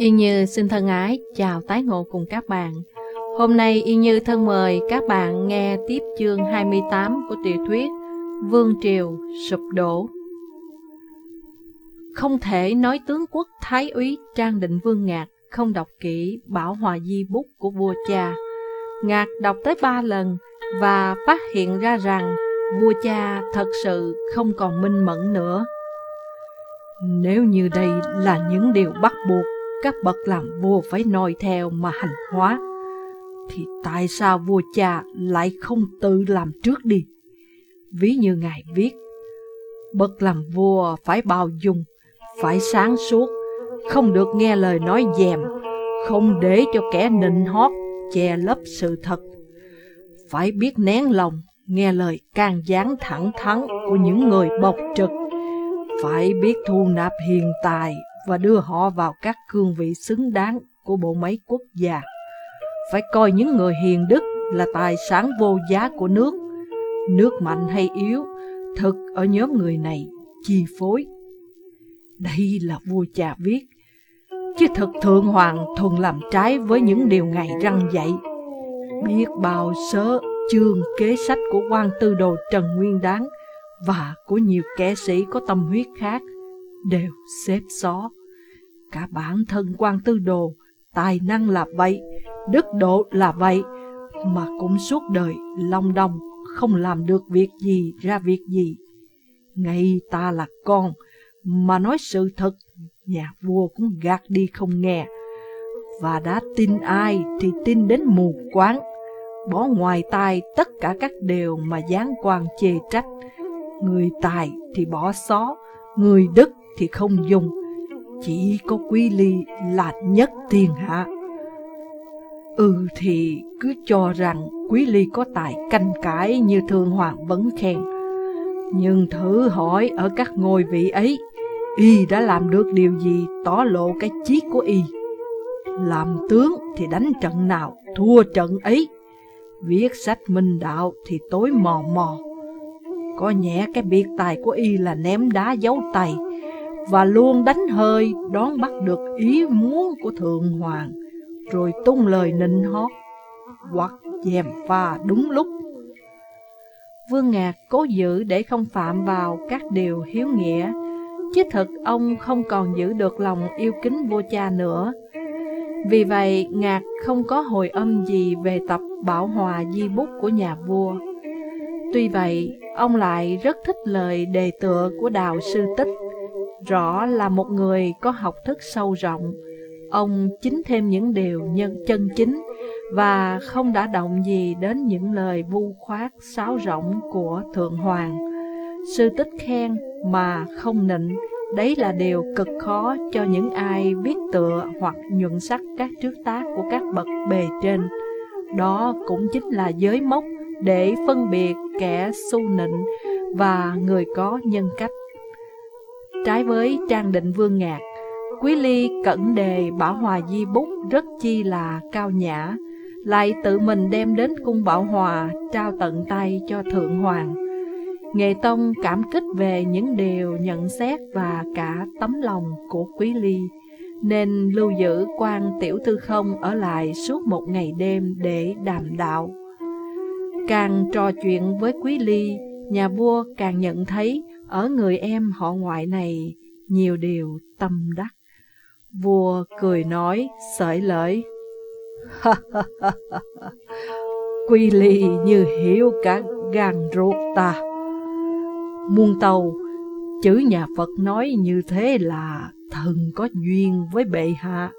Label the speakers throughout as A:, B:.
A: Yên Như xin thân ái chào tái ngộ cùng các bạn. Hôm nay Yên Như thân mời các bạn nghe tiếp chương 28 của tiểu thuyết Vương Triều Sụp Đổ. Không thể nói tướng quốc Thái úy Trang Định Vương Ngạc không đọc kỹ Bảo Hòa Di Bút của vua cha. Ngạc đọc tới ba lần và phát hiện ra rằng vua cha thật sự không còn minh mẫn nữa. Nếu như đây là những điều bắt buộc các bậc làm vua phải noi theo mà hành hóa, thì tại sao vua cha lại không tự làm trước đi? Ví như Ngài viết, bậc làm vua phải bao dung, phải sáng suốt, không được nghe lời nói dèm, không để cho kẻ nịnh hót che lấp sự thật. Phải biết nén lòng, nghe lời can gián thẳng thắn của những người bộc trực. Phải biết thu nạp hiền tài và đưa họ vào các cương vị xứng đáng của bộ máy quốc gia. Phải coi những người hiền đức là tài sản vô giá của nước. Nước mạnh hay yếu, thực ở nhóm người này chi phối. Đây là vua cha viết, chứ thực thượng hoàng thuần làm trái với những điều ngài răng dạy. Biết bao sớ chương kế sách của quan tư đồ Trần Nguyên Đáng và của nhiều kẻ sĩ có tâm huyết khác đều xếp xó. Cả bản thân quan tư đồ, tài năng là vậy, đức độ là vậy, mà cũng suốt đời long đong không làm được việc gì ra việc gì. Ngay ta là con, mà nói sự thật, nhà vua cũng gạt đi không nghe. Và đã tin ai thì tin đến mù quáng, bỏ ngoài tai tất cả các điều mà gián quan chê trách. Người tài thì bỏ xó, người đức thì không dùng, chỉ có quý ly là nhất thiên hạ. Ừ thì cứ cho rằng quý ly có tài canh cãi như thương hoàng vẫn khen. Nhưng thử hỏi ở các ngôi vị ấy, y đã làm được điều gì tỏ lộ cái chí của y. Làm tướng thì đánh trận nào, thua trận ấy. Viết sách minh đạo thì tối mò mò. Có nhẽ cái biệt tài của y là ném đá giấu tay, và luôn đánh hơi đón bắt được ý muốn của Thượng Hoàng, rồi tung lời nịnh hót, hoặc dèm pha đúng lúc. Vương Ngạc cố giữ để không phạm vào các điều hiếu nghĩa, chứ thật ông không còn giữ được lòng yêu kính vua cha nữa. Vì vậy, Ngạc không có hồi âm gì về tập bảo hòa di bút của nhà vua. Tuy vậy, ông lại rất thích lời đề tựa của Đào Sư Tích Rõ là một người có học thức sâu rộng, ông chính thêm những điều nhân chân chính và không đã động gì đến những lời vu khoát sáo rộng của Thượng Hoàng. Sư tích khen mà không nịnh, đấy là điều cực khó cho những ai biết tựa hoặc nhuận sắc các trước tác của các bậc bề trên. Đó cũng chính là giới mốc để phân biệt kẻ su nịnh và người có nhân cách. Trái với Trang Định Vương Ngạc, Quý Ly cẩn đề Bảo Hòa Di Bút rất chi là cao nhã, lại tự mình đem đến cung Bảo Hòa trao tận tay cho Thượng Hoàng. Nghệ Tông cảm kích về những điều nhận xét và cả tấm lòng của Quý Ly, nên lưu giữ quan tiểu thư không ở lại suốt một ngày đêm để đàm đạo. Càng trò chuyện với Quý Ly, nhà vua càng nhận thấy ở người em họ ngoại này nhiều điều tâm đắc. Vua cười nói, sợi lợi. Quy ly như hiểu cả gan ruột ta. Muôn tàu, chữ nhà Phật nói như thế là thần có duyên với bệ hạ.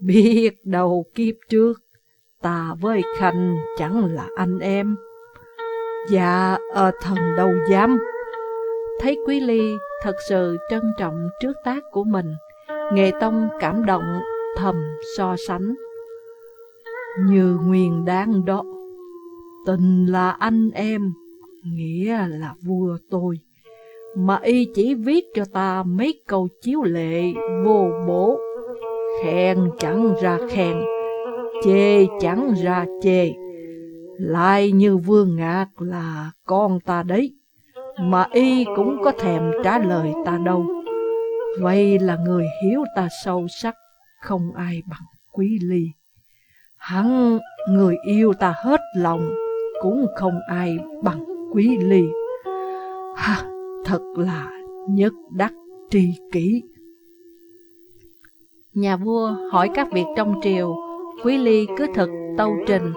A: Biết đầu kiếp trước, ta với Khanh chẳng là anh em. Dạ, ở thần đâu dám. Thấy Quý Ly thật sự trân trọng trước tác của mình, Nghệ Tông cảm động thầm so sánh. Như nguyên đáng đó, tình là anh em, nghĩa là vua tôi, mà y chỉ viết cho ta mấy câu chiếu lệ vô bổ, khen chẳng ra khen, chê chẳng ra chê, lại như vương ngạc là con ta đấy mà y cũng có thèm trả lời ta đâu. Vậy là người hiếu ta sâu sắc, không ai bằng Quý Ly. Hắn người yêu ta hết lòng, cũng không ai bằng Quý Ly. Ha, thật là nhất đắc tri kỷ. Nhà vua hỏi các việc trong triều, Quý Ly cứ thực tâu trình.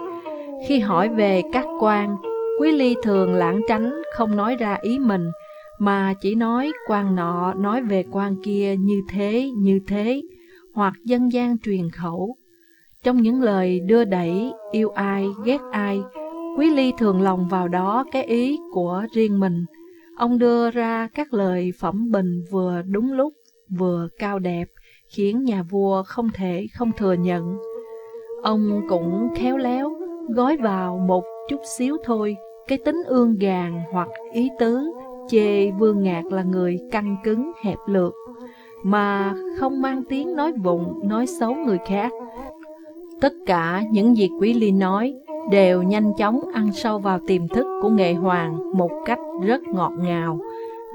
A: Khi hỏi về các quan, Quý Ly thường lãng tránh không nói ra ý mình, mà chỉ nói quan nọ nói về quan kia như thế, như thế, hoặc dân gian truyền khẩu. Trong những lời đưa đẩy, yêu ai, ghét ai, Quý Ly thường lòng vào đó cái ý của riêng mình. Ông đưa ra các lời phẩm bình vừa đúng lúc, vừa cao đẹp, khiến nhà vua không thể không thừa nhận. Ông cũng khéo léo, gói vào một chút xíu thôi, cái tính ương gàn hoặc ý tứ, chê Vương Ngạc là người căng cứng, hẹp lược, mà không mang tiếng nói vụng, nói xấu người khác. Tất cả những việc Quý Ly nói đều nhanh chóng ăn sâu vào tiềm thức của nghệ hoàng một cách rất ngọt ngào.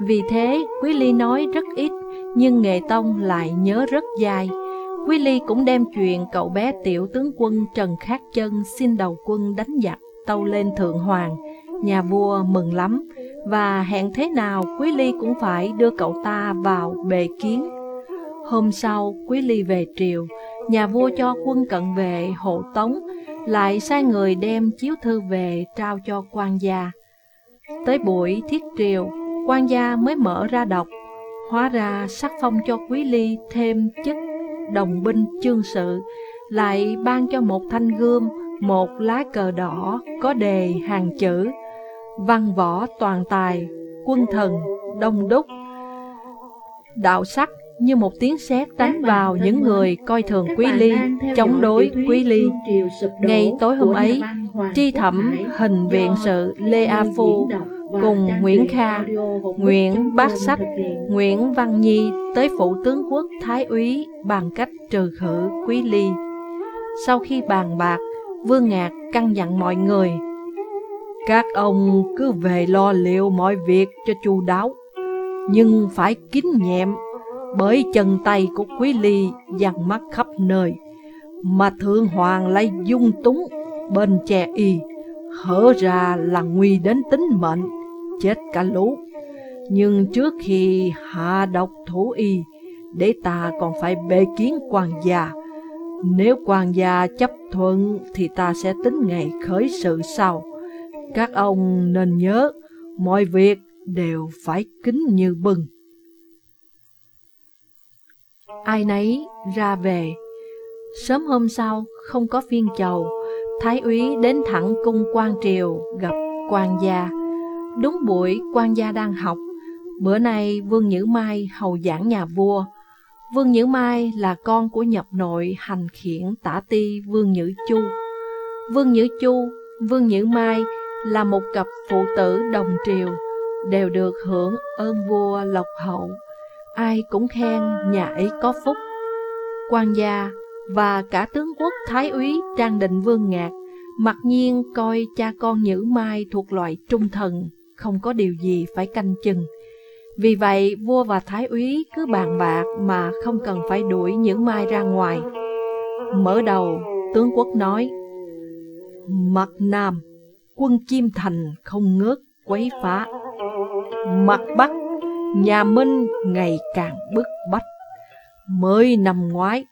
A: Vì thế, Quý Ly nói rất ít, nhưng nghệ tông lại nhớ rất dai. Quý Ly cũng đem chuyện cậu bé tiểu tướng quân Trần Khát Chân xin đầu quân đánh giặc tâu lên Thượng Hoàng. Nhà vua mừng lắm, và hẹn thế nào Quý Ly cũng phải đưa cậu ta vào bề kiến. Hôm sau, Quý Ly về triều, nhà vua cho quân cận vệ hộ tống, lại sai người đem chiếu thư về trao cho quan gia. Tới buổi thiết triều, quan gia mới mở ra đọc, hóa ra sắc phong cho Quý Ly thêm chức đồng binh chương sự, lại ban cho một thanh gươm, một lá cờ đỏ có đề hàng chữ văn võ toàn tài, quân thần, đông đúc. Đạo sắc như một tiếng sét đánh vào những người coi thường Quý Ly, chống đối Quý Ly. Ngay tối hôm ấy, tri thẩm hình viện sự Lê A Phu cùng Nguyễn Kha, Nguyễn Bác Sách, Nguyễn Văn Nhi tới phụ tướng quốc Thái úy bằng cách trừ khử Quý Ly. Sau khi bàn bạc, Vương Ngạc căn dặn mọi người các ông cứ về lo liệu mọi việc cho chu đáo, nhưng phải kín nhẹm, bởi chân tay của Quý Ly dằn mắt khắp nơi, mà Thượng Hoàng lại dung túng bên che y, hở ra là nguy đến tính mệnh, chết cả lũ. Nhưng trước khi hạ độc thủ y, để ta còn phải bê kiến quan gia. Nếu quan gia chấp thuận thì ta sẽ tính ngày khởi sự sau. Các ông nên nhớ, mọi việc đều phải kính như bừng. Ai nấy ra về. Sớm hôm sau, không có phiên chầu, Thái úy đến thẳng cung quan triều gặp quan gia. Đúng buổi quan gia đang học, bữa nay Vương Nhữ Mai hầu giảng nhà vua. Vương Nhữ Mai là con của nhập nội hành khiển tả ti Vương Nhữ Chu. Vương Nhữ Chu, Vương Nhữ Mai là một cặp phụ tử đồng triều, đều được hưởng ơn vua lộc hậu. Ai cũng khen nhà ấy có phúc. quan gia và cả tướng quốc Thái úy Trang Định Vương Ngạc mặc nhiên coi cha con Nhữ Mai thuộc loại trung thần, không có điều gì phải canh chừng. Vì vậy, vua và thái úy cứ bàn bạc mà không cần phải đuổi Nhữ Mai ra ngoài. Mở đầu, tướng quốc nói, Mặt Nam quân chim thành không ngớt quấy phá. Mặt Bắc, nhà Minh ngày càng bức bách. Mới năm ngoái,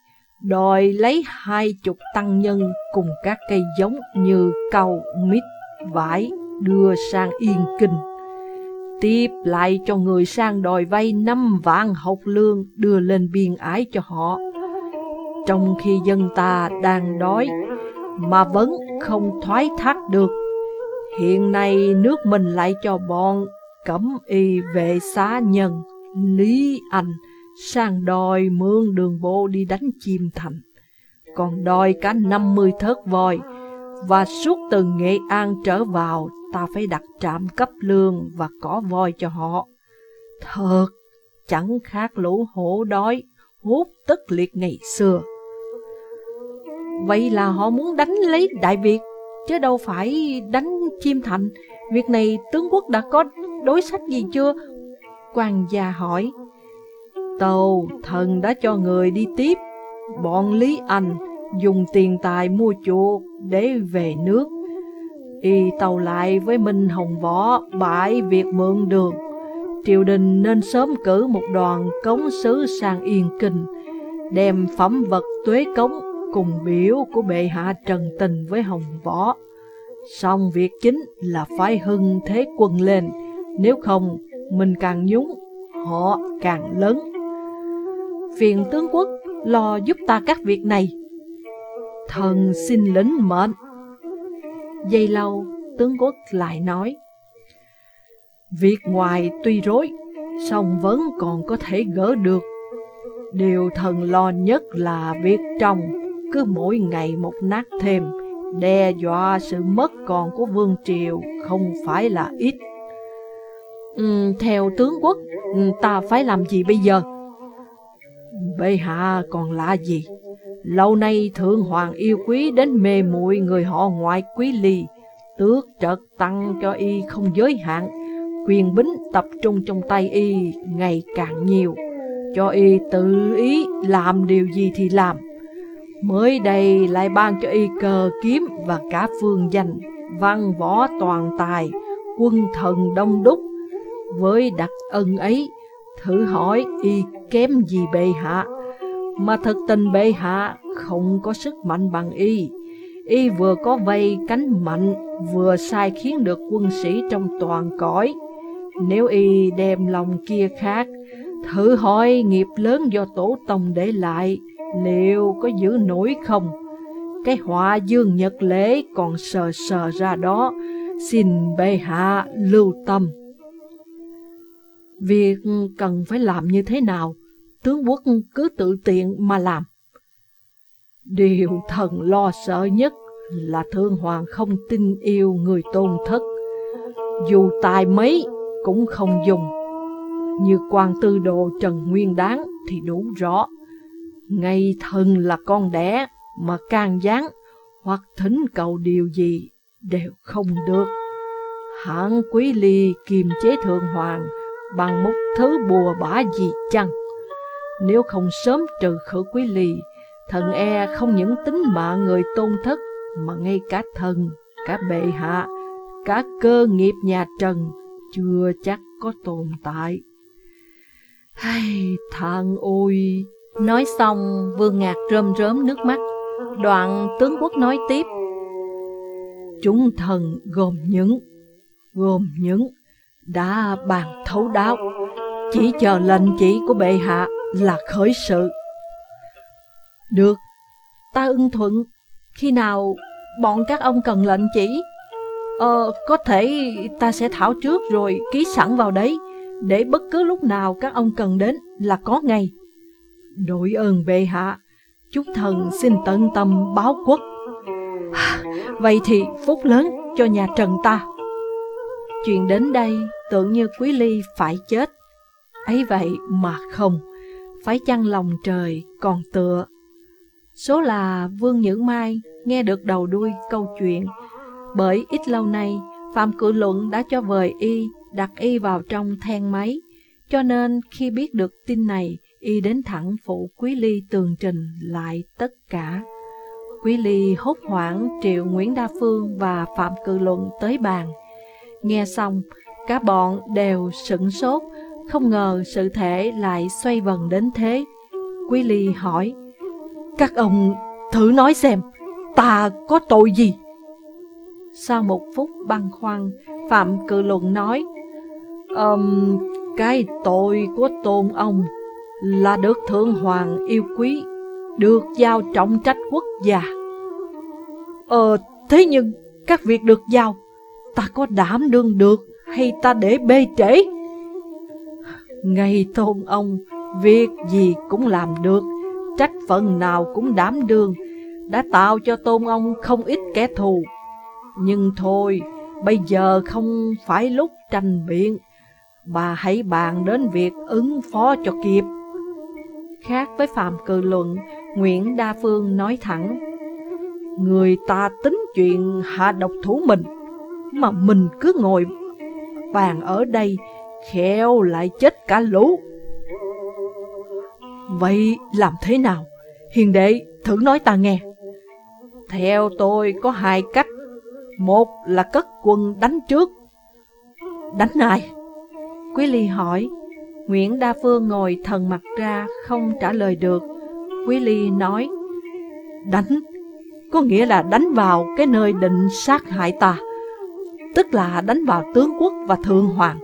A: đòi lấy hai chục tăng nhân cùng các cây giống như cầu, mít, vải đưa sang Yên Kinh. Tiếp lại cho người sang đòi vay năm vạn học lương đưa lên biên ái cho họ. Trong khi dân ta đang đói mà vẫn không thoái thác được Hiện nay nước mình lại cho bọn cấm y vệ xá nhân, Lý Anh sang đòi mương đường bộ đi đánh chim thành. Còn đòi cả 50 thớt voi, và suốt từ Nghệ An trở vào ta phải đặt trạm cấp lương và có voi cho họ. Thật, chẳng khác lũ hổ đói, hút tức liệt ngày xưa. Vậy là họ muốn đánh lấy Đại Việt chứ đâu phải đánh chim thành. Việc này tướng quốc đã có đối sách gì chưa? Quan gia hỏi. tàu thần đã cho người đi tiếp, bọn Lý Anh dùng tiền tài mua chuộc để về nước. Y tàu lại với Minh Hồng Võ bãi việc mượn đường. Triều đình nên sớm cử một đoàn cống sứ sang Yên Kinh, đem phẩm vật tuế cống cùng biểu của bệ hạ trần tình với Hồng Võ. Xong việc chính là phải hưng thế quân lên, nếu không mình càng nhúng, họ càng lớn. Phiền tướng quốc lo giúp ta các việc này. Thần xin lĩnh mệnh. Giây lâu, tướng quốc lại nói, Việc ngoài tuy rối, song vẫn còn có thể gỡ được. Điều thần lo nhất là việc trong, cứ mỗi ngày một nát thêm, đe dọa sự mất còn của vương triều không phải là ít. Ừ, theo tướng quốc, ừ, ta phải làm gì bây giờ? Bệ hạ còn lạ gì? Lâu nay thượng hoàng yêu quý đến mê muội người họ ngoại quý ly, tước trật tăng cho y không giới hạn, quyền bính tập trung trong tay y ngày càng nhiều, cho y tự ý làm điều gì thì làm. Mới đây lại ban cho y cờ kiếm và cả phương danh, văn võ toàn tài, quân thần đông đúc. Với đặc ân ấy, thử hỏi y kém gì bệ hạ, mà thực tình bệ hạ không có sức mạnh bằng y. Y vừa có vây cánh mạnh, vừa sai khiến được quân sĩ trong toàn cõi. Nếu y đem lòng kia khác, thử hỏi nghiệp lớn do tổ tông để lại, liệu có giữ nổi không? Cái họa dương nhật lễ còn sờ sờ ra đó, xin bệ hạ lưu tâm. Việc cần phải làm như thế nào, tướng quốc cứ tự tiện mà làm. Điều thần lo sợ nhất là thương hoàng không tin yêu người tôn thất. Dù tài mấy cũng không dùng. Như quan tư đồ Trần Nguyên Đáng thì đủ rõ. Ngay thần là con đẻ mà can gián hoặc thỉnh cầu điều gì đều không được. Hạng quý ly kiềm chế thượng hoàng bằng một thứ bùa bả gì chăng? Nếu không sớm trừ khử quý ly, thần e không những tính mạng người tôn thất mà ngay cả thần, cả bệ hạ, cả cơ nghiệp nhà Trần chưa chắc có tồn tại. Hay thằng ôi! Nói xong, Vương Ngạc rơm rớm nước mắt. Đoạn tướng quốc nói tiếp. Chúng thần gồm những, gồm những, đã bàn thấu đáo, chỉ chờ lệnh chỉ của bệ hạ là khởi sự. Được, ta ưng thuận, khi nào bọn các ông cần lệnh chỉ? Ờ, có thể ta sẽ thảo trước rồi ký sẵn vào đấy, để bất cứ lúc nào các ông cần đến là có ngay. Đội ơn bệ hạ, chúng thần xin tận tâm báo quốc. Vậy thì phúc lớn cho nhà Trần ta. Chuyện đến đây tưởng như Quý Ly phải chết. ấy vậy mà không, phải chăng lòng trời còn tựa. Số là Vương Nhữ Mai nghe được đầu đuôi câu chuyện, bởi ít lâu nay Phạm Cự Luận đã cho vời y, đặt y vào trong then máy, cho nên khi biết được tin này, y đến thẳng phụ Quý Ly tường trình lại tất cả. Quý Ly hốt hoảng triệu Nguyễn Đa Phương và Phạm Cự Luận tới bàn. Nghe xong, cả bọn đều sửng sốt, không ngờ sự thể lại xoay vần đến thế. Quý Ly hỏi, Các ông thử nói xem, ta có tội gì? Sau một phút băn khoăn, Phạm Cự Luận nói, um, Cái tội của tôn ông là được Thượng Hoàng yêu quý, được giao trọng trách quốc gia. Ờ, thế nhưng các việc được giao, ta có đảm đương được hay ta để bê trễ? Ngày tôn ông, việc gì cũng làm được, trách phận nào cũng đảm đương, đã tạo cho tôn ông không ít kẻ thù. Nhưng thôi, bây giờ không phải lúc tranh biện, bà hãy bàn đến việc ứng phó cho kịp. Khác với Phạm Cự Luận, Nguyễn Đa Phương nói thẳng, Người ta tính chuyện hạ độc thủ mình, mà mình cứ ngồi bàn ở đây, khéo lại chết cả lũ. Vậy làm thế nào? Hiền đệ, thử nói ta nghe. Theo tôi có hai cách. Một là cất quân đánh trước. Đánh ai? Quý Ly hỏi. Nguyễn Đa Phương ngồi thần mặt ra, không trả lời được. Quý Ly nói, đánh, có nghĩa là đánh vào cái nơi định sát hại ta, tức là đánh vào tướng quốc và thượng hoàng.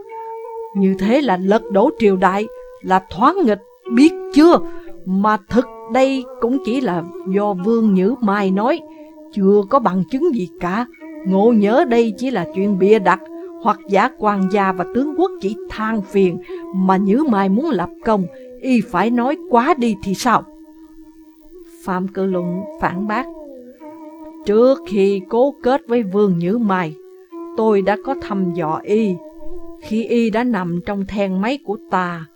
A: Như thế là lật đổ triều đại, là thoáng nghịch, biết chưa? Mà thực đây cũng chỉ là do Vương Nhữ Mai nói, chưa có bằng chứng gì cả. Ngộ nhớ đây chỉ là chuyện bịa đặt, hoặc giả quan gia và tướng quốc chỉ than phiền, mà Nhữ Mai muốn lập công, y phải nói quá đi thì sao? Phạm Cự Luận phản bác. Trước khi cố kết với Vương Nhữ Mai, tôi đã có thăm dò y. Khi y đã nằm trong then máy của ta,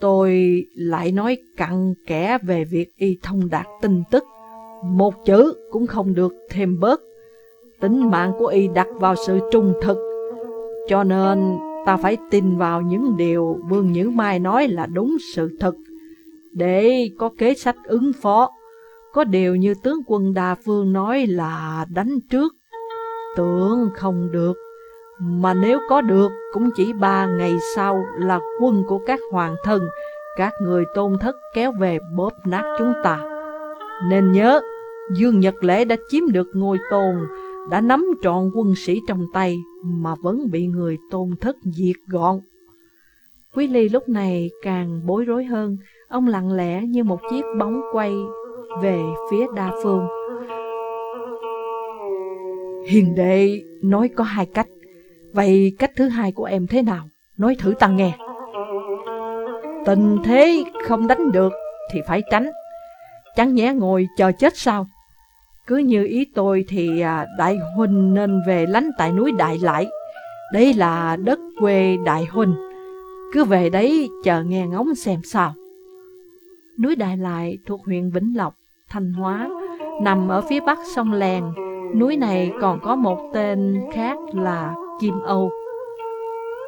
A: tôi lại nói cặn kẽ về việc y thông đạt tin tức. Một chữ cũng không được thêm bớt. Tính mạng của y đặt vào sự trung thực. Cho nên ta phải tin vào những điều Vương Nhữ Mai nói là đúng sự thật, để có kế sách ứng phó. Có điều như tướng quân Đà Phương nói là đánh trước, tưởng không được, mà nếu có được cũng chỉ ba ngày sau là quân của các hoàng thân, các người tôn thất kéo về bóp nát chúng ta. Nên nhớ, Dương Nhật Lễ đã chiếm được ngôi tôn, đã nắm trọn quân sĩ trong tay mà vẫn bị người tôn thất diệt gọn. Quý Ly lúc này càng bối rối hơn, ông lặng lẽ như một chiếc bóng quay về phía đa phương. Hiền đệ nói có hai cách, vậy cách thứ hai của em thế nào? Nói thử ta nghe. Tình thế không đánh được thì phải tránh, chẳng nhẽ ngồi chờ chết sao? Cứ như ý tôi thì à, Đại Huynh nên về lánh tại núi Đại Lại. Đây là đất quê Đại Huynh. Cứ về đấy chờ nghe ngóng xem sao. Núi Đại Lại thuộc huyện Vĩnh Lộc, Thanh Hóa, nằm ở phía bắc sông Lèn. Núi này còn có một tên khác là Kim Âu.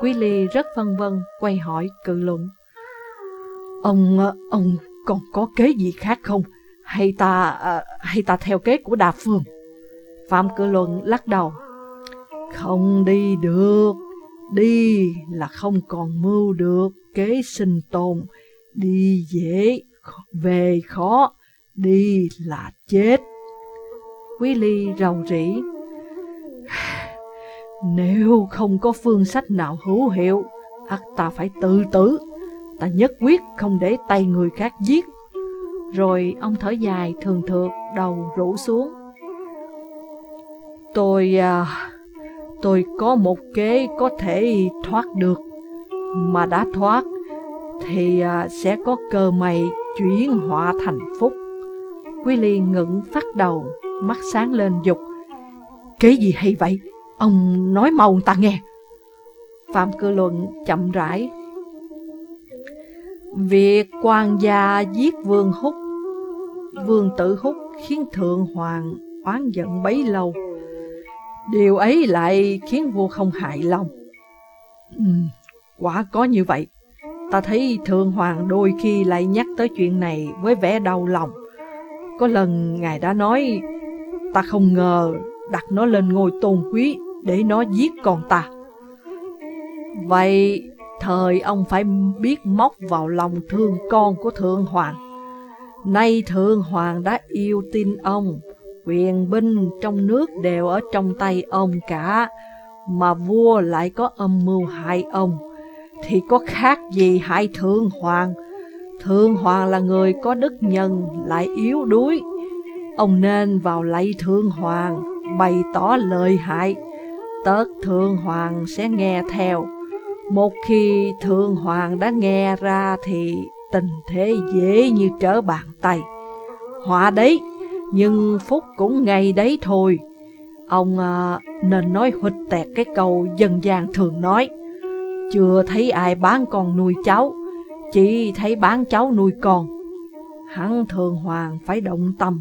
A: Quý Ly rất vân vân quay hỏi cự luận. Ông, à, ông còn có kế gì khác không? Hay ta, à, hay ta theo kế của Đà Phương? Phạm Cự Luận lắc đầu. Không đi được, đi là không còn mưu được kế sinh tồn, đi dễ, về khó, đi là chết. Quý Ly rầu rĩ. Nếu không có phương sách nào hữu hiệu, ắt ta phải tự tử, ta nhất quyết không để tay người khác giết. Rồi ông thở dài thường thượt đầu rũ xuống. Tôi... À, tôi có một kế có thể thoát được. Mà đã thoát Thì à, sẽ có cơ may chuyển họa thành phúc. Quý Ly ngẩng phát đầu Mắt sáng lên dục. Kế gì hay vậy? Ông nói mau ta nghe. Phạm Cư Luận chậm rãi Việc quan gia giết Vương Húc Vương Tử Húc khiến Thượng Hoàng oán giận bấy lâu. Điều ấy lại khiến vua không hại lòng. Ừ, Quả có như vậy Ta thấy Thượng Hoàng đôi khi lại nhắc tới chuyện này với vẻ đau lòng. Có lần Ngài đã nói Ta không ngờ đặt nó lên ngôi tôn quý để nó giết con ta. Vậy Thời ông phải biết móc vào lòng thương con của Thượng Hoàng. Nay Thượng Hoàng đã yêu tin ông, quyền binh trong nước đều ở trong tay ông cả, mà vua lại có âm mưu hại ông, thì có khác gì hại Thượng Hoàng. Thượng Hoàng là người có đức nhân, lại yếu đuối. Ông nên vào lạy Thượng Hoàng, bày tỏ lời hại, tớt Thượng Hoàng sẽ nghe theo một khi Thượng Hoàng đã nghe ra thì tình thế dễ như trở bàn tay. Họa đấy, nhưng phúc cũng ngay đấy thôi. Ông à, nên nói huyệt tẹt cái câu dân gian thường nói. Chưa thấy ai bán con nuôi cháu, chỉ thấy bán cháu nuôi con. Hắn Thượng Hoàng phải động tâm.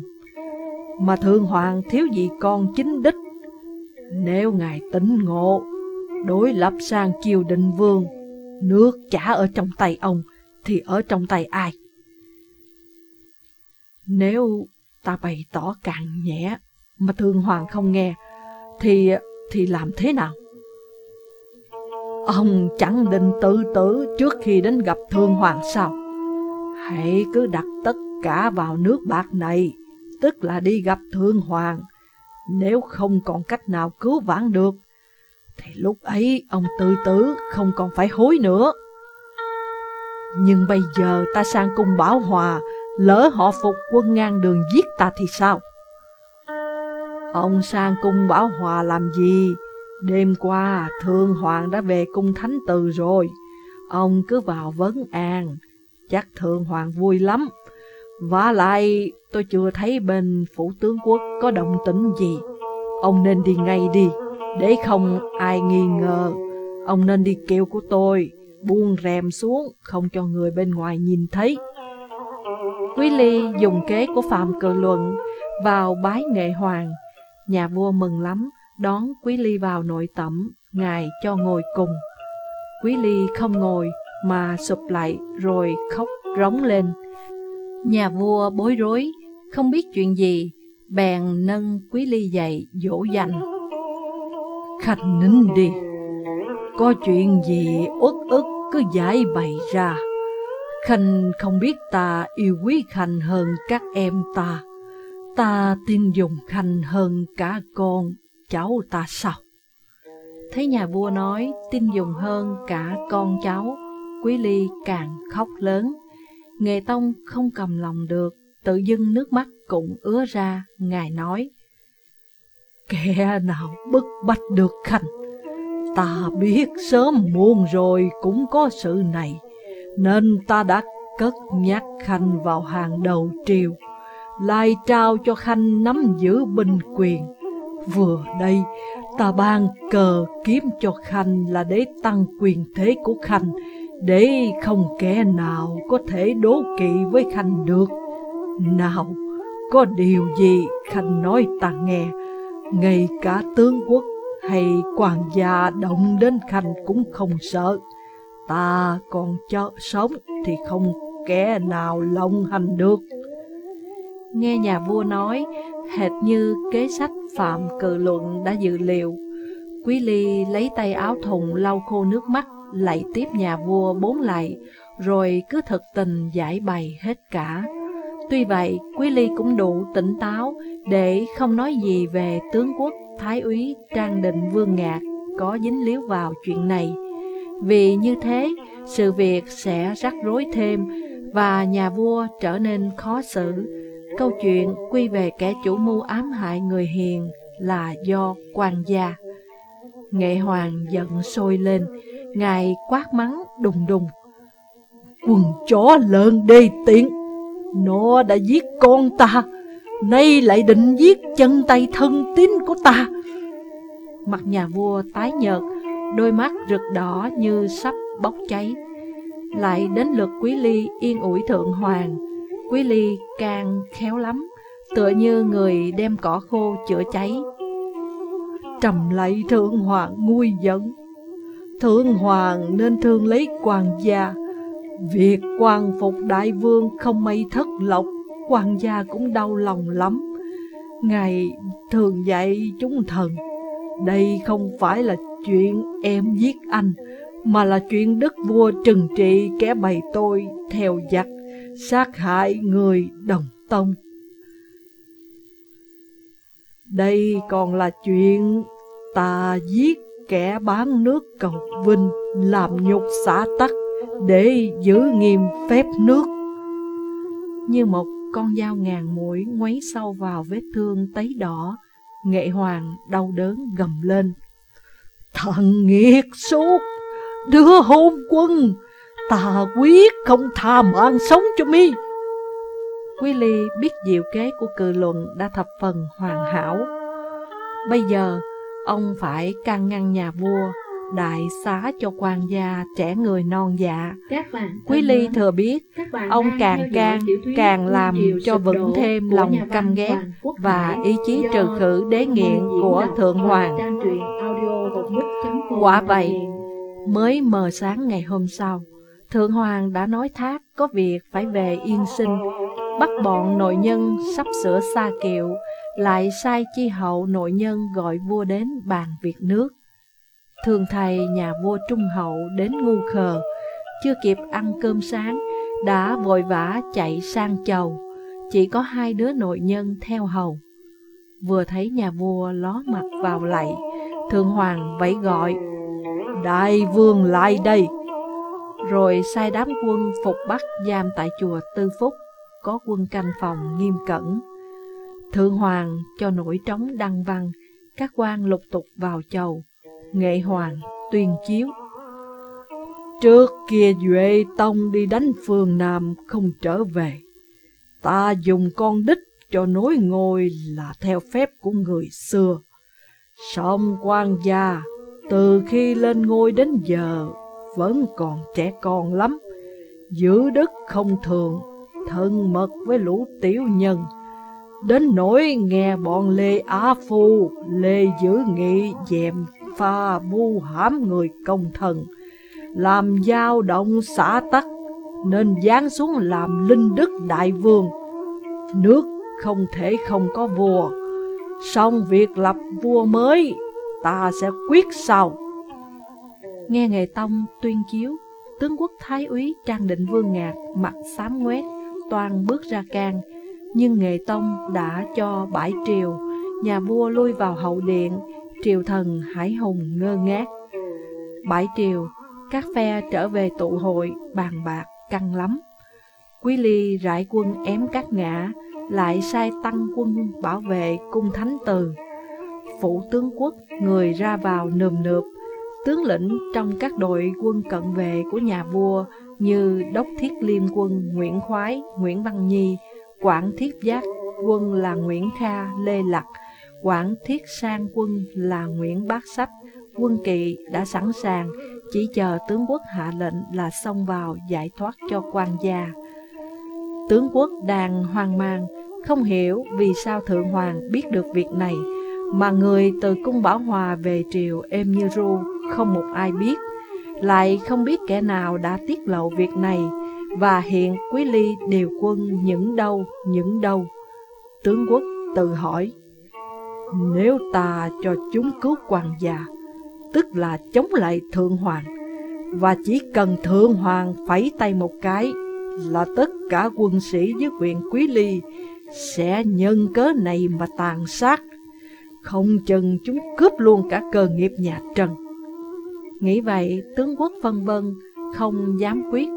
A: Mà Thượng Hoàng thiếu gì con chính đích. Nếu ngài tỉnh ngộ, đối lập sang triều đình vương, nước chả ở trong tay ông, thì ở trong tay ai? Nếu ta bày tỏ càng nhẹ mà Thương Hoàng không nghe, thì thì làm thế nào? Ông chẳng định tự tử trước khi đến gặp Thương Hoàng sao? Hãy cứ đặt tất cả vào nước bạc này, tức là đi gặp Thương Hoàng. Nếu không còn cách nào cứu vãn được, thì lúc ấy ông tự tứ không còn phải hối nữa. Nhưng bây giờ ta sang cung bảo hòa, lỡ họ phục quân ngang đường giết ta thì sao? Ông sang cung bảo hòa làm gì? Đêm qua, Thương Hoàng đã về cung thánh từ rồi. Ông cứ vào vấn an, chắc Thương Hoàng vui lắm. Và lại, tôi chưa thấy bên phủ tướng quốc có động tĩnh gì. Ông nên đi ngay đi, để không ai nghi ngờ. Ông nên đi kêu của tôi, buông rèm xuống, không cho người bên ngoài nhìn thấy. Quý Ly dùng kế của Phạm cờ Luận vào bái nghệ hoàng. Nhà vua mừng lắm, đón Quý Ly vào nội tẩm, ngài cho ngồi cùng. Quý Ly không ngồi mà sụp lại rồi khóc rống lên. Nhà vua bối rối, không biết chuyện gì, bèn nâng Quý Ly dậy dỗ dành. Khanh nín đi, có chuyện gì uất ức cứ giải bày ra. Khanh không biết ta yêu quý Khanh hơn các em ta. Ta tin dùng Khanh hơn cả con cháu ta sao? Thấy nhà vua nói tin dùng hơn cả con cháu, Quý Ly càng khóc lớn. Nghệ Tông không cầm lòng được, tự dưng nước mắt cũng ứa ra, Ngài nói. Kẻ nào bức bách được Khanh, ta biết sớm muộn rồi cũng có sự này, nên ta đã cất nhắc Khanh vào hàng đầu triều, lai trao cho Khanh nắm giữ binh quyền. Vừa đây, ta ban cờ kiếm cho Khanh là để tăng quyền thế của Khanh, để không kẻ nào có thể đố kỵ với Khanh được. Nào, có điều gì Khanh nói ta nghe, ngay cả tướng quốc hay quan gia động đến Khanh cũng không sợ. Ta còn cho sống thì không kẻ nào lộng hành được. Nghe nhà vua nói, hệt như kế sách Phạm Cự Luận đã dự liệu. Quý Ly lấy tay áo thùng lau khô nước mắt, lạy tiếp nhà vua bốn lạy, rồi cứ thật tình giải bày hết cả. Tuy vậy, Quý Ly cũng đủ tỉnh táo để không nói gì về tướng quốc Thái úy Trang Định Vương Ngạc có dính líu vào chuyện này. Vì như thế, sự việc sẽ rắc rối thêm và nhà vua trở nên khó xử. Câu chuyện quy về kẻ chủ mưu ám hại người hiền là do quan gia. Nghệ hoàng giận sôi lên, ngài quát mắng đùng đùng. Quần chó lợn đi tiện, nó đã giết con ta, nay lại định giết chân tay thân tín của ta. Mặt nhà vua tái nhợt, đôi mắt rực đỏ như sắp bốc cháy. Lại đến lượt Quý Ly yên ủi thượng hoàng, Quý Ly càng khéo lắm, tựa như người đem cỏ khô chữa cháy. Trầm lạy thượng hoàng nguôi giận, thượng hoàng nên thương lấy quan gia. Việc quan phục đại vương không may thất lộc, quan gia cũng đau lòng lắm. Ngài thường dạy chúng thần, đây không phải là chuyện em giết anh, mà là chuyện đức vua trừng trị kẻ bày tôi theo giặc, sát hại người đồng tông. Đây còn là chuyện ta giết kẻ bán nước cầu vinh, làm nhục xã tắc để giữ nghiêm phép nước. Như một con dao ngàn mũi ngoáy sâu vào vết thương tấy đỏ, nghệ hoàng đau đớn gầm lên. Thần nghiệt suốt, đưa hôn quân, ta quyết không tha mạng sống cho mi. Quý Ly biết diệu kế của cự luận đã thập phần hoàn hảo. Bây giờ, ông phải can ngăn nhà vua, đại xá cho quan gia trẻ người non dạ. Quý Ly thừa biết, ông càng can, càng làm cho vững thêm lòng căm ghét và ý chí trừ khử đế nghiện của Thượng Hoàng. Quả vậy, mới mờ sáng ngày hôm sau, Thượng Hoàng đã nói thác có việc phải về yên sinh, bắt bọn nội nhân sắp sửa xa kiệu, lại sai chi hậu nội nhân gọi vua đến bàn việc nước. Thường thầy nhà vua Trung Hậu đến ngu khờ, chưa kịp ăn cơm sáng, đã vội vã chạy sang chầu, chỉ có hai đứa nội nhân theo hầu. Vừa thấy nhà vua ló mặt vào lạy, Thượng Hoàng vẫy gọi, Đại vương lại đây! Rồi sai đám quân phục bắt giam tại chùa Tư Phúc, có quân canh phòng nghiêm cẩn. Thượng Hoàng cho nổi trống đăng văn, các quan lục tục vào chầu, nghệ hoàng tuyên chiếu. Trước kia Duệ Tông đi đánh phương Nam không trở về, ta dùng con đích cho nối ngôi là theo phép của người xưa. Song quan gia từ khi lên ngôi đến giờ vẫn còn trẻ con lắm, giữ đức không thường, thân mật với lũ tiểu nhân. Đến nỗi nghe bọn Lê Á Phu, Lê Dữ Nghị dèm pha bu hãm người công thần, làm dao động xã tắc, nên giáng xuống làm linh đức đại vương. Nước không thể không có vua, xong việc lập vua mới, ta sẽ quyết sau. Nghe Nghề Tông tuyên chiếu, tướng quốc Thái úy Trang Định Vương Ngạc mặt xám ngoét, toàn bước ra can, nhưng Nghệ Tông đã cho bãi triều, nhà vua lui vào hậu điện, triều thần hải hùng ngơ ngác. Bãi triều, các phe trở về tụ hội, bàn bạc, căng lắm. Quý ly rải quân ém các ngã, lại sai tăng quân bảo vệ cung thánh từ. Phủ tướng quốc, người ra vào nườm nượp, tướng lĩnh trong các đội quân cận vệ của nhà vua như Đốc Thiết Liêm quân Nguyễn Khoái, Nguyễn Văn Nhi, Quảng Thiết Giác quân là Nguyễn Kha, Lê Lặc, Quảng Thiết Sang quân là Nguyễn Bác Sách, quân kỵ đã sẵn sàng, chỉ chờ tướng quốc hạ lệnh là xông vào giải thoát cho quan gia. Tướng quốc đang hoang mang, không hiểu vì sao Thượng Hoàng biết được việc này, mà người từ cung Bảo Hòa về triều êm như ru, không một ai biết, lại không biết kẻ nào đã tiết lộ việc này, và hiện Quý Ly điều quân những đâu, những đâu. Tướng quốc tự hỏi, nếu ta cho chúng cứu quan già tức là chống lại Thượng Hoàng, và chỉ cần Thượng Hoàng phẩy tay một cái là tất cả quân sĩ với quyền Quý Ly sẽ nhân cớ này mà tàn sát, không chừng chúng cướp luôn cả cơ nghiệp nhà Trần. Nghĩ vậy, tướng quốc phân vân, không dám quyết.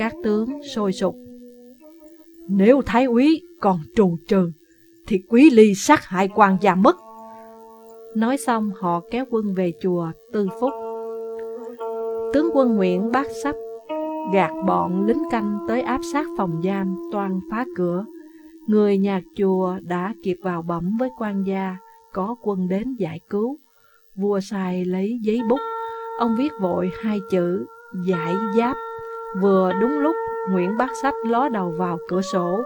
A: Các tướng sôi sục. Nếu thái úy còn trù trừ, thì quý ly sát hại quan gia mất. Nói xong họ kéo quân về chùa Tư Phúc. Tướng quân Nguyễn bác sắp gạt bọn lính canh tới áp sát phòng giam toan phá cửa. Người nhà chùa đã kịp vào bẩm với quan gia, có quân đến giải cứu. Vua sai lấy giấy bút, ông viết vội hai chữ giải giáp. Vừa đúng lúc Nguyễn Bác Sách ló đầu vào cửa sổ,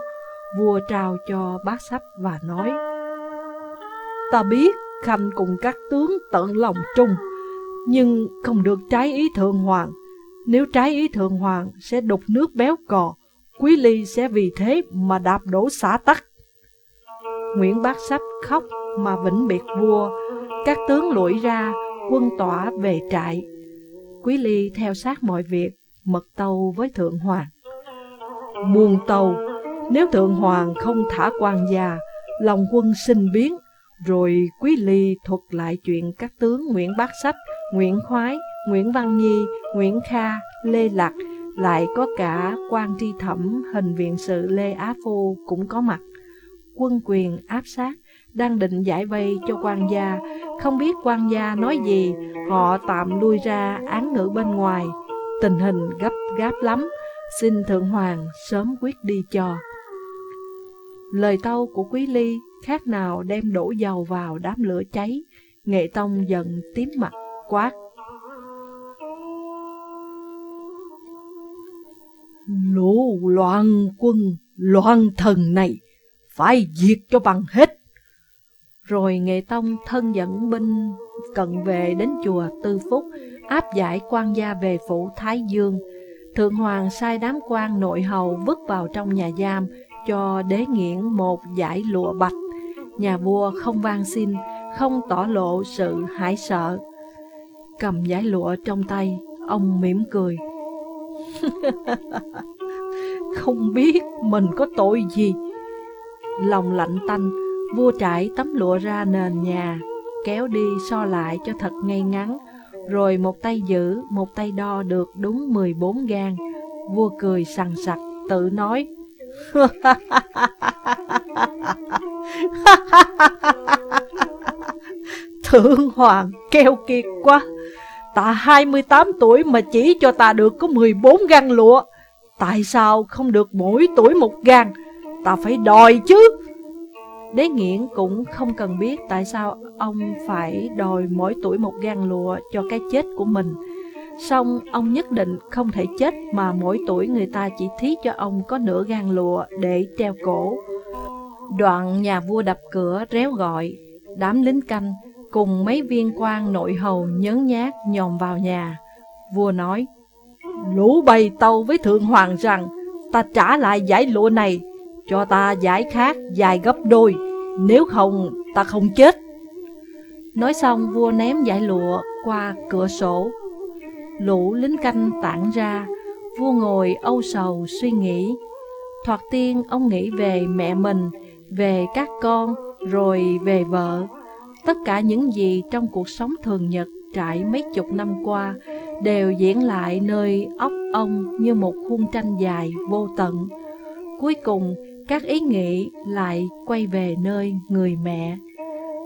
A: vua trao cho bác sách và nói Ta biết Khanh cùng các tướng tận lòng trung, nhưng không được trái ý Thượng Hoàng. Nếu trái ý Thượng Hoàng sẽ đục nước béo cò, Quý Ly sẽ vì thế mà đạp đổ xã tắc. Nguyễn Bác Sách khóc mà vĩnh biệt vua, các tướng lũi ra, quân tỏa về trại. Quý Ly theo sát mọi việc, mật tâu với Thượng Hoàng. Muôn tâu, nếu Thượng Hoàng không thả quan gia, lòng quân sinh biến, rồi Quý Ly thuật lại chuyện các tướng Nguyễn Bác Sách, Nguyễn Khoái, Nguyễn Văn Nhi, Nguyễn Kha, Lê Lạc, lại có cả quan tri thẩm hình viện sự Lê Á Phu cũng có mặt. Quân quyền áp sát, đang định giải vây cho quan gia, không biết quan gia nói gì, họ tạm lui ra án ngữ bên ngoài. Tình hình gấp gáp lắm, xin Thượng Hoàng sớm quyết đi cho. Lời tâu của Quý Ly khác nào đem đổ dầu vào đám lửa cháy, Nghệ Tông giận tím mặt, quát. Lũ loạn quân, loạn thần này, phải diệt cho bằng hết. Rồi Nghệ Tông thân dẫn binh cận về đến chùa Tư Phúc, áp giải quan gia về phủ Thái Dương. Thượng Hoàng sai đám quan nội hầu vứt vào trong nhà giam, cho đế nghiễn một giải lụa bạch. Nhà vua không van xin, không tỏ lộ sự hãi sợ. Cầm giải lụa trong tay, ông mỉm cười. không biết mình có tội gì. Lòng lạnh tanh, vua trải tấm lụa ra nền nhà, kéo đi so lại cho thật ngay ngắn, rồi một tay giữ, một tay đo được đúng 14 gan. Vua cười sằng sặc, tự nói. Thượng hoàng keo kiệt quá Ta 28 tuổi mà chỉ cho ta được có 14 gan lụa Tại sao không được mỗi tuổi một gan Ta phải đòi chứ Đế nghiễn cũng không cần biết tại sao ông phải đòi mỗi tuổi một gan lụa cho cái chết của mình. Xong ông nhất định không thể chết mà mỗi tuổi người ta chỉ thí cho ông có nửa gan lụa để treo cổ. Đoạn nhà vua đập cửa réo gọi, Đám lính canh, cùng mấy viên quan nội hầu nhớn nhát nhòm vào nhà. Vua nói, Lũ bày tâu với thượng hoàng rằng, Ta trả lại giải lụa này, Cho ta giải khác, dài gấp đôi. Nếu không ta không chết. Nói xong vua ném dải lụa qua cửa sổ. Lũ lính canh tản ra. Vua ngồi âu sầu suy nghĩ. Thoạt tiên ông nghĩ về mẹ mình Về các con Rồi về vợ. Tất cả những gì trong cuộc sống thường nhật trải mấy chục năm qua đều diễn lại nơi óc ông như một khuôn tranh dài vô tận. Cuối cùng, các ý nghĩ lại quay về nơi người mẹ.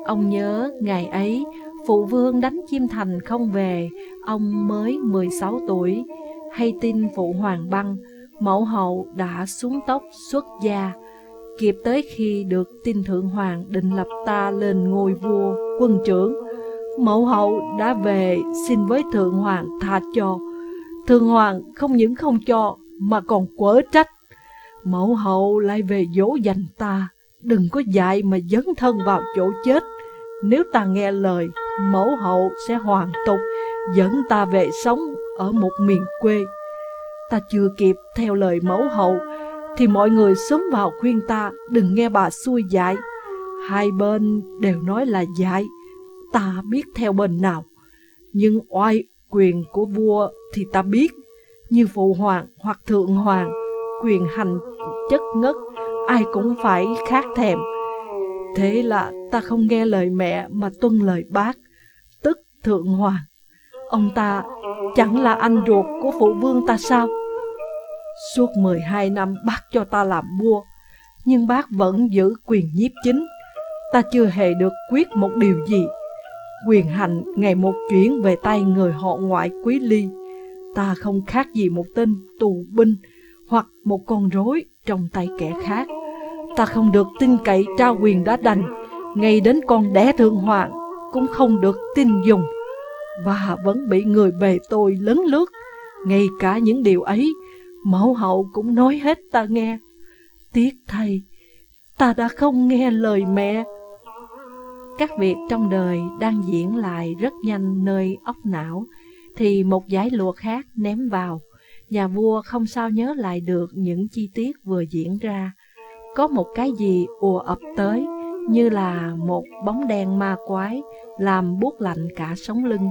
A: Ông nhớ ngày ấy, phụ vương đánh chim thành không về, ông mới 16 tuổi, hay tin phụ hoàng băng, mẫu hậu đã xuống tóc xuất gia, kịp tới khi được tin thượng hoàng định lập ta lên ngôi vua quân trưởng. Mẫu hậu đã về xin với thượng hoàng tha cho. Thượng hoàng không những không cho mà còn quở trách. Mẫu hậu lại về dỗ dành ta, đừng có dạy mà dấn thân vào chỗ chết. Nếu ta nghe lời, mẫu hậu sẽ hoàn tục, dẫn ta về sống ở một miền quê. Ta chưa kịp theo lời mẫu hậu, thì mọi người sớm vào khuyên ta đừng nghe bà xui dạy. Hai bên đều nói là dạy, ta biết theo bên nào. Nhưng oai quyền của vua thì ta biết, như phụ hoàng hoặc thượng hoàng, quyền hành chất ngất, ai cũng phải khát thèm. Thế là ta không nghe lời mẹ mà tuân lời bác, tức thượng hoàng. Ông ta chẳng là anh ruột của phụ vương ta sao? Suốt 12 năm bác cho ta làm vua, nhưng bác vẫn giữ quyền nhiếp chính. Ta chưa hề được quyết một điều gì. Quyền hành ngày một chuyển về tay người họ ngoại quý ly. Ta không khác gì một tên tù binh hoặc một con rối trong tay kẻ khác. Ta không được tin cậy trao quyền đã đành, ngay đến con đẻ thượng hoàng cũng không được tin dùng. Và vẫn bị người bề tôi lấn lướt. Ngay cả những điều ấy Mẫu hậu cũng nói hết ta nghe. Tiếc thầy, ta đã không nghe lời mẹ. Các việc trong đời đang diễn lại rất nhanh nơi óc não, thì một giải lụa khác ném vào. Nhà vua không sao nhớ lại được những chi tiết vừa diễn ra. Có một cái gì ùa ập tới, như là một bóng đen ma quái, làm buốt lạnh cả sống lưng.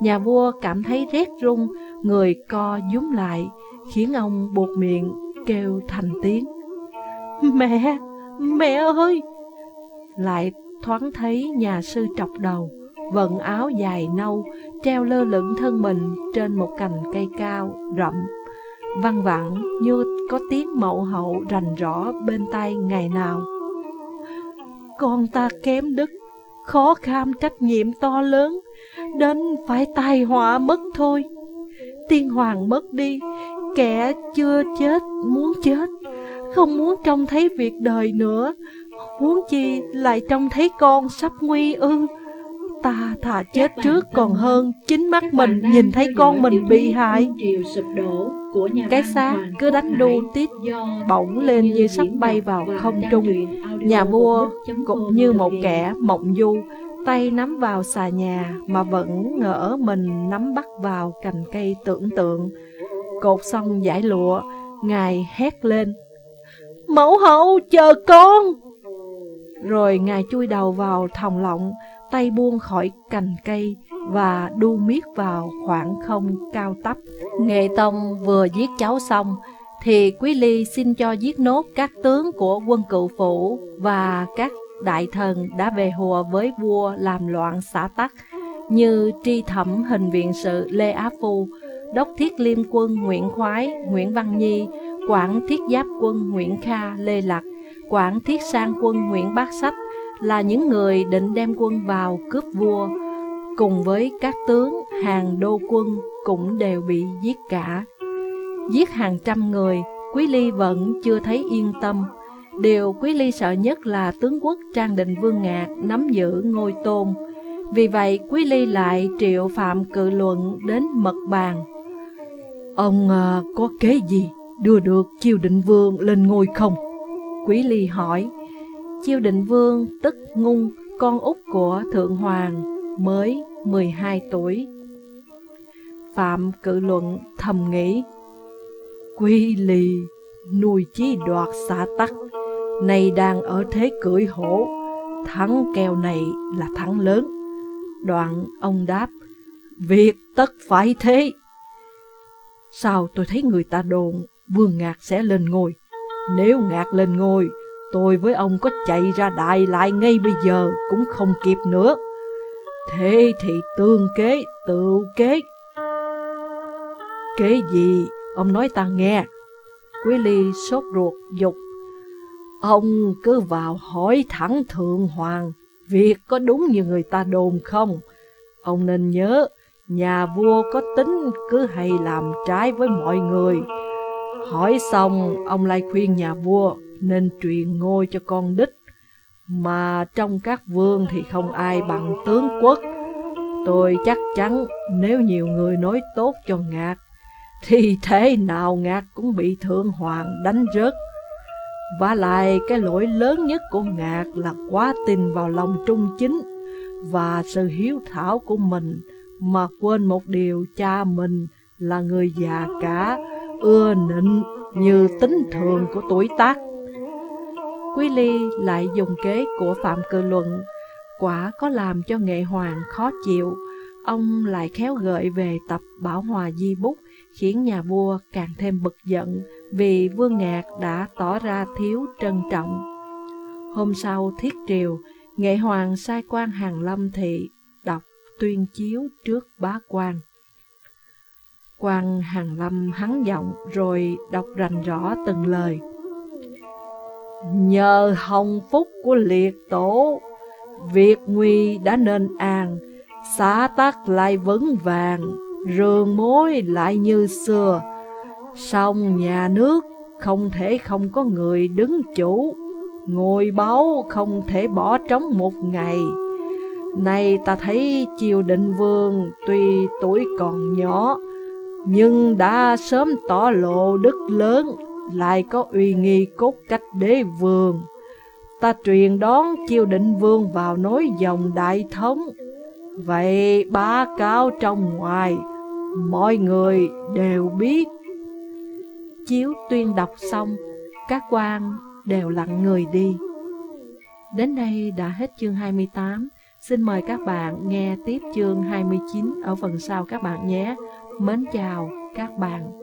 A: Nhà vua cảm thấy rét run, người co dúm lại, khiến ông buộc miệng kêu thành tiếng. Mẹ, mẹ ơi! Lại thoáng thấy nhà sư trọc đầu, vận áo dài nâu, treo lơ lửng thân mình trên một cành cây cao, rậm. Văn vẳng như có tiếng mậu hậu rành rõ bên tay ngày nào. Con ta kém đức, khó kham trách nhiệm to lớn, đến phải tai họa mất thôi. Tiên hoàng mất đi, Kẻ chưa chết muốn chết Không muốn trông thấy việc đời nữa Muốn chi lại trông thấy con sắp nguy ư Ta thà chết trước còn hơn Chính mắt mình nhìn thấy con mình bị hại Cái xác cứ đánh đu tít Bỗng lên như sắp bay vào không trung. Nhà vua cũng như một kẻ mộng du Tay nắm vào xà nhà Mà vẫn ngỡ mình nắm bắt vào cành cây tưởng tượng. Cột xong giải lụa, Ngài hét lên. Mẫu hậu chờ con! Rồi ngài chui đầu vào thòng lọng Tay buông khỏi cành cây và đu miết vào khoảng không cao tấp. Nghệ Tông vừa giết cháu xong Thì Quý Ly xin cho giết nốt các tướng của quân cựu phủ Và các đại thần đã về hùa với vua làm loạn xã tắc Như tri thẩm hình viện sự Lê Á Phu Đốc Thiết Liêm Quân Nguyễn Khoái, Nguyễn Văn Nhi, Quản Thiết Giáp Quân Nguyễn Kha, Lê Lạc, Quản Thiết Sang Quân Nguyễn Bác Sách là những người định đem quân vào cướp vua, cùng với các tướng hàng đô quân cũng đều bị giết cả. Giết hàng trăm người, Quý Ly vẫn chưa thấy yên tâm. Điều Quý Ly sợ nhất là tướng quốc Trang Định Vương Ngạc nắm giữ ngôi tôn. Vì vậy, Quý Ly lại triệu Phạm Cự Luận đến mật bàn Ông à, có kế gì đưa được chiêu định vương lên ngôi không? Quý ly hỏi. Chiêu định vương tức ngung, con út của thượng hoàng, mới 12 tuổi. Phạm cự luận thầm nghĩ. quy lì nuôi chí đoạt xã tắc, nay đang ở thế cưỡi hổ, thắng kèo này là thắng lớn. Đoạn ông đáp, việc tất phải thế. Sao tôi thấy người ta đồn Vương Ngạc sẽ lên ngôi Nếu Ngạc lên ngôi Tôi với ông có chạy ra đại lại ngay bây giờ Cũng không kịp nữa Thế thì tương kế, tự kế. Kế gì? Ông nói ta nghe. Quý Ly sốt ruột, dục. Ông cứ vào hỏi thẳng Thượng Hoàng, Việc có đúng như người ta đồn không? Ông nên nhớ, Nhà vua có tính cứ hay làm trái với mọi người. Hỏi xong, ông lại khuyên nhà vua nên truyền ngôi cho con đích. Mà trong các vương thì không ai bằng tướng quốc Tôi chắc chắn nếu nhiều người nói tốt cho Ngạc Thì thế nào Ngạc cũng bị Thượng Hoàng đánh rớt Và lại cái lỗi lớn nhất của Ngạc là quá tin vào lòng trung chính Và sự hiếu thảo của mình mà quên một điều cha mình là người già cả, ưa nịnh như tính thường của tuổi tác. Quý Ly lại dùng kế của Phạm Cự Luận, quả có làm cho nghệ hoàng khó chịu. Ông lại khéo gợi về tập Bảo Hòa Di Bút, khiến nhà vua càng thêm bực giận vì Vương Ngạc đã tỏ ra thiếu trân trọng. Hôm sau thiết triều, nghệ hoàng sai quan hàng lâm thị đọc tuyên chiếu trước bá quan. Quan hàng lâm hắn giọng rồi đọc rành rõ từng lời. Nhờ hồng phúc của liệt tổ, việc nguy đã nên an, xã tắc lại vững vàng, rường mối lại như xưa. Song nhà nước không thể không có người đứng chủ, ngồi báo không thể bỏ trống một ngày. Nay ta thấy triều định vương tuy tuổi còn nhỏ, nhưng đã sớm tỏ lộ đức lớn, lại có uy nghi cốt cách đế vương. Ta truyền đón chiêu định vương vào nối dòng đại thống. Vậy bá cáo trong ngoài, mọi người đều biết. Chiếu tuyên đọc xong, các quan đều lặng người đi. Đến đây đã hết chương 28. Xin mời các bạn nghe tiếp chương 29 ở phần sau các bạn nhé. Mến chào các bạn.